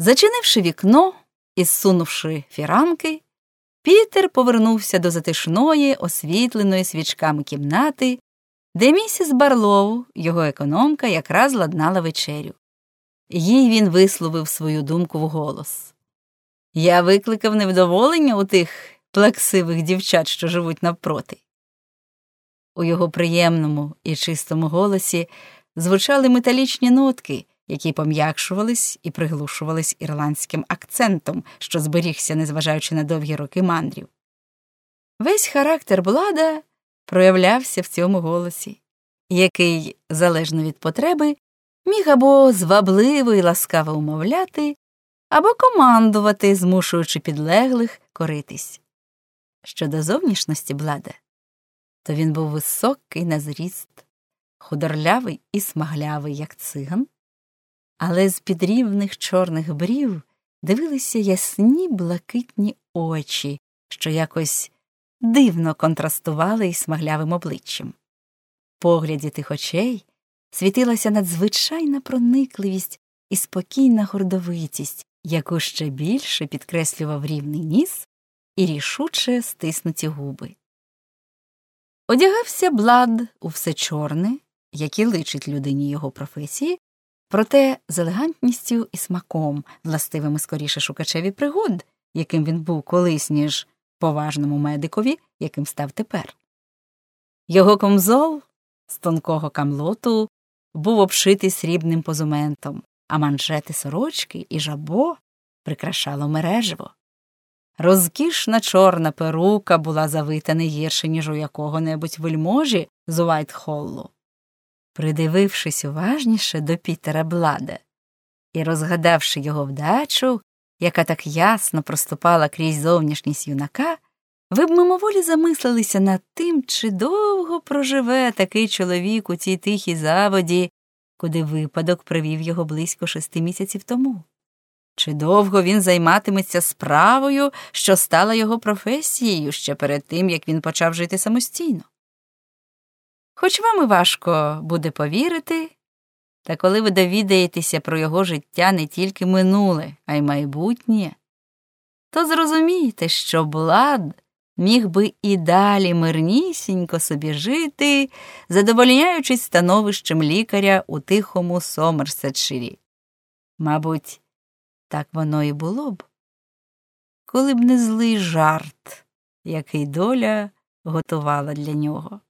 Зачинивши вікно і зсунувши фіранки, Пітер повернувся до затишної, освітленої свічками кімнати, де місіс Барлоу, його економка, якраз ладнала вечерю. Їй він висловив свою думку вголос. Я викликав невдоволення у тих плаксивих дівчат, що живуть навпроти. У його приємному і чистому голосі звучали металічні нотки, які пом'якшувались і приглушувались ірландським акцентом, що зберігся, незважаючи на довгі роки мандрів. Весь характер блада проявлявся в цьому голосі, який, залежно від потреби, міг або звабливо і ласкаво умовляти, або командувати, змушуючи підлеглих коритись. Щодо зовнішності блада, то він був високий на зріст, худорлявий і смаглявий, як циган, але з під рівних чорних брів дивилися ясні блакитні очі, що якось дивно контрастували із смаглявим обличчям. В погляді тих очей світилася надзвичайна проникливість і спокійна гордовитість, яку ще більше підкреслював рівний ніс і рішуче стиснуті губи. Одягався блад у все чорне, як і личить людині його професії, проте з елегантністю і смаком, властивими скоріше шукачеві пригод, яким він був колись, ніж поважному медикові, яким став тепер. Його комзол з тонкого камлоту був обшитий срібним позументом, а манжети сорочки і жабо прикрашало мережево. Розкішна чорна перука була завита не гірше, ніж у якого небудь вельможі з Уайтхоллу. Придивившись уважніше до Пітера Блада і розгадавши його вдачу, яка так ясно проступала крізь зовнішність юнака, ви б мимоволі замислилися над тим, чи довго проживе такий чоловік у цій тихій заводі, куди випадок привів його близько шести місяців тому. Чи довго він займатиметься справою, що стала його професією ще перед тим, як він почав жити самостійно? Хоч вам і важко буде повірити, та коли ви довідаєтеся про його життя не тільки минуле, а й майбутнє, то зрозумієте, що Блад міг би і далі мирнісінько собі жити, задовольняючись становищем лікаря у тихому Сомерсетширі. Мабуть, так воно і було б, коли б не злий жарт, який доля готувала для нього.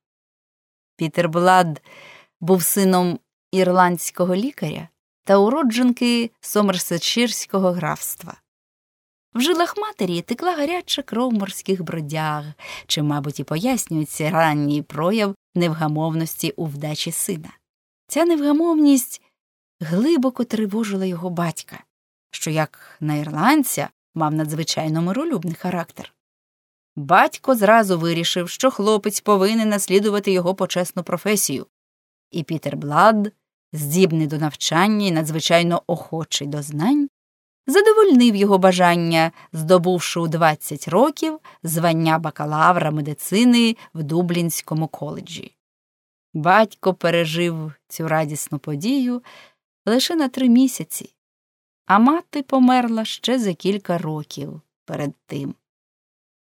Пітер Блад був сином ірландського лікаря та уродженки Сомерсетширського графства. В жилах матері текла гаряча кров морських бродяг, чи, мабуть, і пояснюється ранній прояв невгамовності у вдачі сина. Ця невгамовність глибоко тривожила його батька, що, як на ірландця, мав надзвичайно миролюбний характер. Батько зразу вирішив, що хлопець повинен наслідувати його почесну професію, і Пітер Блад, здібний до навчання і надзвичайно охочий до знань, задовольнив його бажання, здобувши у 20 років звання бакалавра медицини в Дублінському коледжі. Батько пережив цю радісну подію лише на три місяці, а мати померла ще за кілька років перед тим.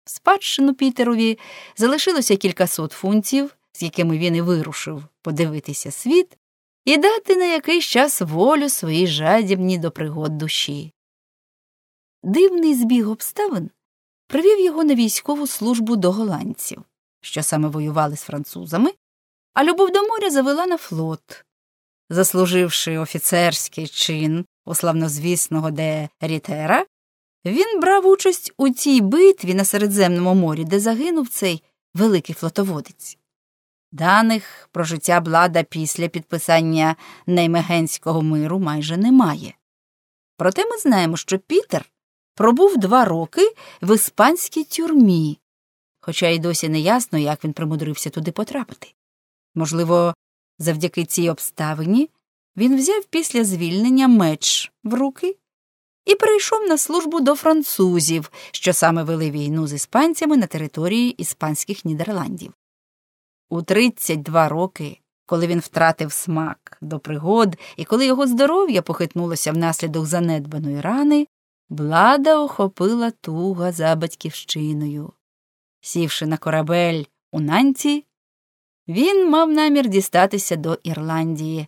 Спадщину Пітерові залишилося кількасот фунтів, з якими він і вирушив подивитися світ і дати на якийсь час волю своїй жадібній до пригод душі. Дивний збіг обставин привів його на військову службу до голландців, що саме воювали з французами, а любов до моря завела на флот. Заслуживши офіцерський чин у славнозвісного де Рітера, він брав участь у цій битві на Середземному морі, де загинув цей великий флотоводець. Даних про життя блада після підписання Неймегенського миру майже немає. Проте ми знаємо, що Пітер пробув два роки в іспанській тюрмі, хоча й досі не ясно, як він примудрився туди потрапити. Можливо, завдяки цій обставині він взяв після звільнення меч в руки і перейшов на службу до французів, що саме вели війну з іспанцями на території іспанських Нідерландів. У 32 роки коли він втратив смак до пригод і коли його здоров'я похитнулося внаслідок занедбаної рани, блада охопила туга за батьківщиною. Сівши на корабель у нанці, він мав намір дістатися до Ірландії.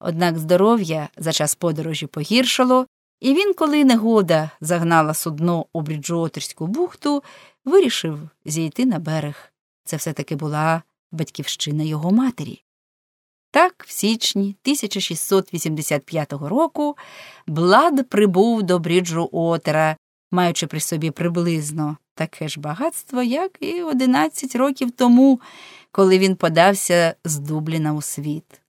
Однак здоров'я за час подорожі погіршало, і він, коли негода загнала судно у Бріджуотерську бухту, вирішив зійти на берег. Це все таки була батьківщина його матері. Так, в січні 1685 року Блад прибув до Бріджу Отера, маючи при собі приблизно таке ж багатство, як і 11 років тому, коли він подався з Дубліна у світ.